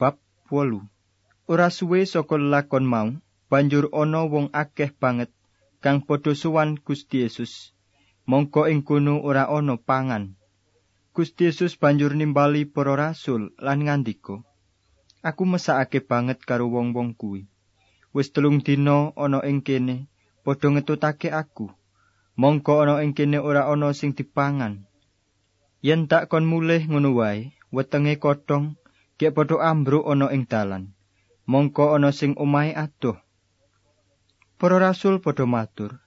Bab 8 Ora suwe saka lakon mau, banjur ana wong akeh banget kang padha suwan Gusti Yesus. Mongko ing kono ora ana pangan. Gusti Yesus banjur nimbali para rasul lan ngandika, Aku mesakake banget karo wong-wong kuwi. Wis telung dina ana ing kene, padha ngetutake aku. Mongko ana ing kene ora ana sing dipangan. Yen tak kon mulih ngono wae, wetenge kodhong gek padha ambruk ana ing dalan. Mongko ana sing omahe adoh. Para rasul padha matur,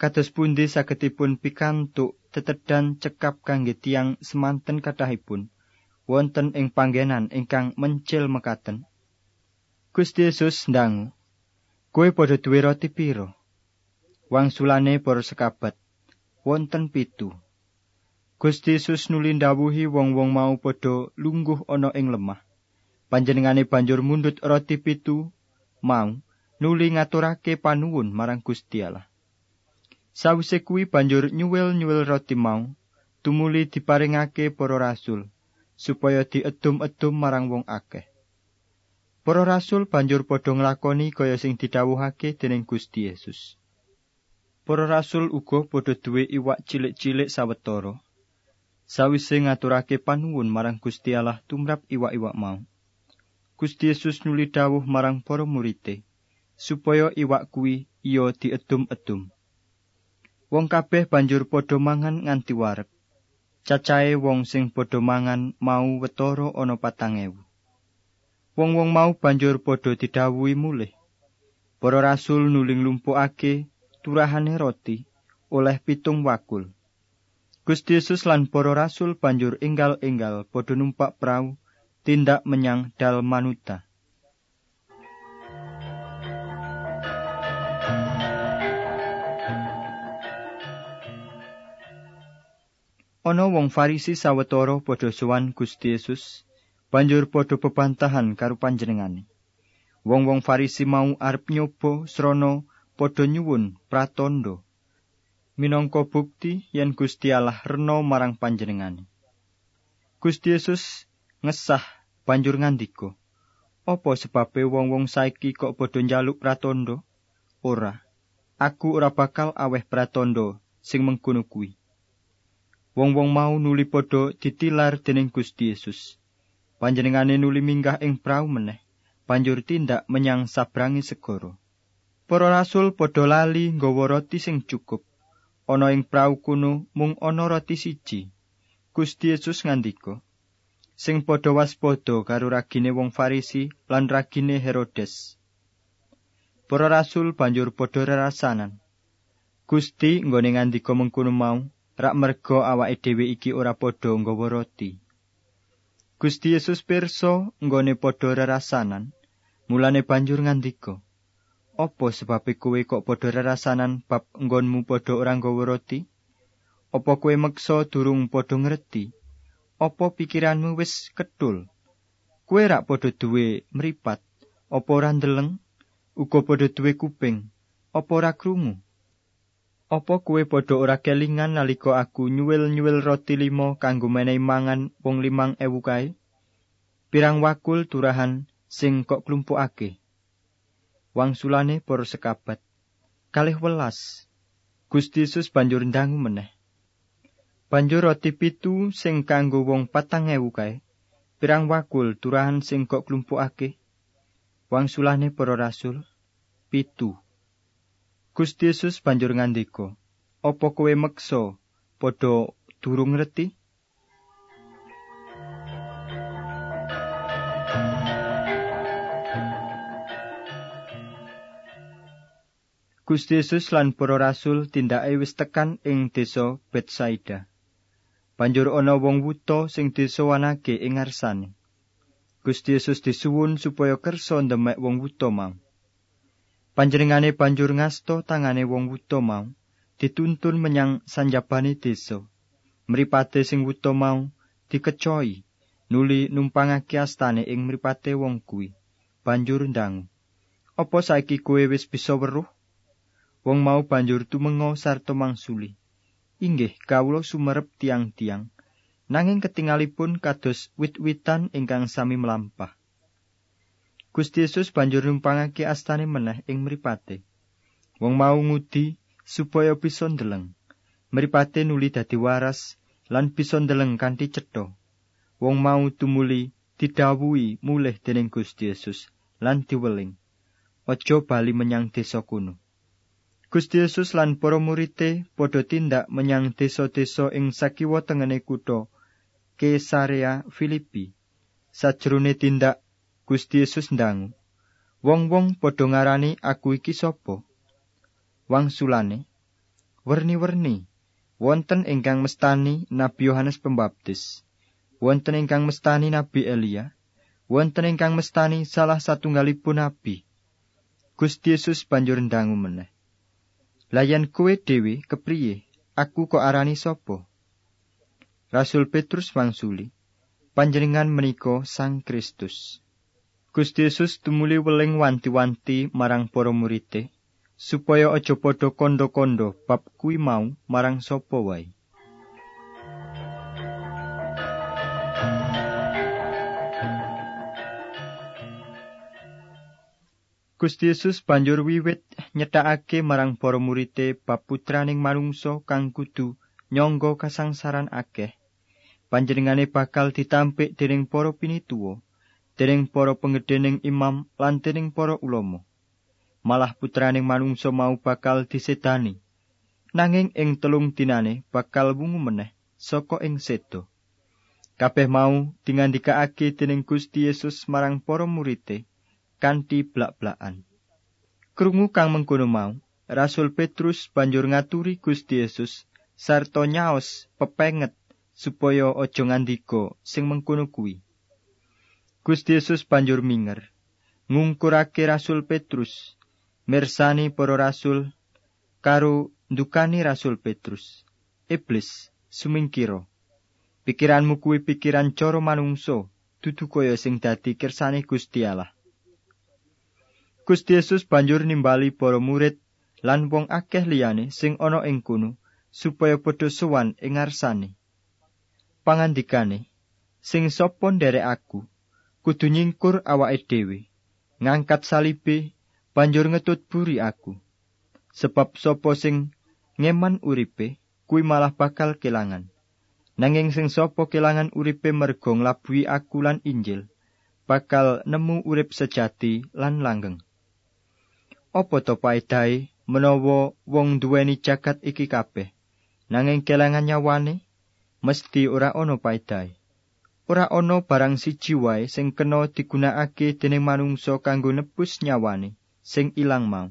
kados pundi sagedipun pikantuk tetedan cekap kangge tiang semanten kathahipun wonten ing panggenan ingkang mencil mekaten. Gusti Yesus ndang, kowe padha duwe roti piro? Wangsulane para sekabat, wonten pitu. Gusti Yesus nuli ndawuhi wong-wong mau padha lungguh ana ing lemah. Panjenengane banjur mundut roti pitu mau nuli ngaturake panuwun marang Gusti Allah. Sawise kuwi banjur nyuwil-nyuwil roti mau tumuli diparingake para rasul supaya diedum-edum marang wong akeh. Para rasul banjur padha nglakoni kaya sing didhawuhake dening Gusti Yesus. Para rasul uga padha duwe iwak cilik-cilik sawetara. Sawise ngaturake panuwun marang Gusti Allah tumrap iwak-iwak mau. Gusti Yesus nuli dawuh marang para murid supaya iwak kuwi iya diedum-edum. Wong kabeh banjur padha mangan nganti wareg. Cacahe wong sing padha mangan mau wetara ana patang ewu. Wong-wong mau banjur padha didhawuhi mulih. Para rasul nuling lumpukake turahane roti oleh pitung wakul. Gusti Yesus lan para rasul banjur enggal-enggal padha numpak prau tindak menyang Dalmanuta. Ana wong Farisi sawetara padha sowan Gusti Yesus, banjur padha bebantahan karo panjenengane. Wong-wong Farisi mau arep nyoba srana padha nyuwun pratandha minangka bukti yen Gusti Allah rena marang panjenengane. Gusti Yesus ngesah banjur ngandika, "Apa sebabe wong-wong saiki kok padha njaluk pratandha? Ora. Aku ora bakal aweh pratandha sing mengkono kuwi." Wong-wong mau nuli padha ditilar dening Gusti Yesus. Panjenengane nuli minggah ing prau meneh, banjur tindak menyang sabrangi segara. Para rasul padha lali nggawa roti sing cukup. Ana ing prau kuno mung ana roti siji. Gusti Yesus ngandika, sing padha waspada karo ragine wong Farisi lan ragine Herodes. Para rasul banjur padha rerasanan. Gusti nggone ngandika mengkono mau, rak merga awake dhewe iki ora padha nggawa roti. Gusti Yesus pirsa nggone padha rerasanan, mulane banjur ngandika, "Apa sebabe kowe kok padha rerasanan bab nggonmu padha ora nggawa roti? Apa kowe meksa durung padha ngerti?" Apa pikiranmu wis ketul? Kue rak padha duwe mripat, apa ora ndeleng? Uga padha duwe kuping, apa ora krungu? Apa kue padha ora kelingan nalika aku nyuwil-nyuwil roti limo kanggo menehi mangan wong limang ewu kae? Pirang wakul turahan sing kok klumpukake? Wangsulane para sekabat. Kalih welas. Gusti Yesus banjur ndangu meneh. Banjur roti pitu sing kanggo wong patang ewu kae, pirang wakul turahan sing kok klumpukake. Wangsulane para rasul, pitu. Gusti Yesus banjur ngandika, "Apa kowe meksa padha durung ngerti?" Gusti Yesus lan para rasul tindake wis tekan ing desa Betsaida. Banjur ana wong wuta sing disowanake ing ngarsane. Gusti Yesus disuwun supaya kersa ndemek wong wuta mau. Panjenengane banjur ngasto tangane wong wuta mau, dituntun menyang sanjabane desa. Mripate sing wuta mau dikecoi, nuli numpangake astane ing mripate wong kuwi. Banjur ndangu, "Apa saiki kowe wis bisa weruh?" Wong mau banjur tumengo sarta mangsuli. Inggih, kawula sumerep tiang-tiang. Nanging ketingalipun kados wit-witan ingkang sami melampah. Gusti Yesus banjur numpangake astane meneh ing mripate. Wong mau ngudi supaya bisa ndeleng. Mripate nuli dadi waras lan bisa ndeleng kanthi cetha. Wong mau tumuli didhawuhi mulih dening Gusti Yesus lan diweling. Aja bali menyang desa kuno. Gusti Yesus lan para murite padha tindak menyang desa-desa ing sakiwa tengene kutha Kesarea Filipi. Sajrone tindak Gusti Yesus ndangu. Wong-wong padha ngarani aku iki sapa? Wangsulane werni-werni wonten ingkang mestani Nabi Yohanes Pembaptis. Wonten ingkang mestani Nabi Elia. Wonten ingkang mestani salah satunggalipun nabi. Gusti Yesus banjur ndangu meneh. Layan kowe dhewe kepriye? Aku kok arani sapa? Rasul Petrus wangsuli, panjenengan menika Sang Kristus. Gusti Yesus tumuli weling wanti-wanti marang para murite supaya aja padha kandha-kandha bab kuwi mau marang sapa wae. Gusti Yesus banjur wiwit nyethakake marang para murite bab putraning manungsa kang kudu nyangga kasangsaran akeh. Panjenengane bakal ditampik dening para pinituwa, dening para pengedhening imam lan dening para ulama. Malah putraning manungsa mau bakal disedani. Nanging ing telung dinane bakal wungu meneh saka ing sedo. Kabeh mau dingandikaake dening Gusti Yesus marang para murite. Kanthi blak-blakan. Krungu kang mengkono mau, Rasul Petrus banjur ngaturi Gusti Yesus sarta nyaos pepenget supaya aja ngandika sing mengkono kuwi. Gusti Yesus banjur minger, ngungkurake Rasul Petrus, mirsani para rasul karo ndukani Rasul Petrus. Iblis sumingkira. Pikiranmu kuwi pikiran cara manungso, dudu kaya sing dadi kersane Gusti Allah. Gusti Yesus banjur nimbali para murid lan wong akeh liyane sing ana ing kono supaya padha sowan ing ngarsane. Pangandikane, sing sapa nderek aku, kudu nyingkur awake dhewe, ngangkat salibe, banjur ngetut buri aku. Sebab sapa sing ngeman uripe, kuwi malah bakal kelangan. Nanging sing sapa kelangan uripe mergo nglabuhi aku lan Injil, bakal nemu urip sejati lan langgeng. Apa to paedahe menawa wong duweni jagat iki kabeh nanging kelangan nyawane mesti ora ana paedahe. Ora ana barang siji wae sing kena digunakake dening manungsa kanggo nebus nyawane sing ilang mau.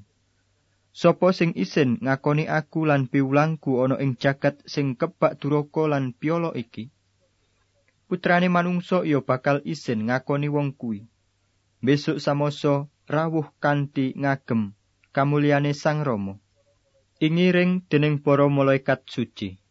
Sopo sing isin ngakoni aku lan piwulangku ana ing jagat sing kebak duraka lan piolo iki? Putrane manungsa iya bakal isin ngakoni wong kuwi. Besok samoso rawuh kanthi ngagem kamulyane Sang Rama. Ingiring dening para malaikat suci.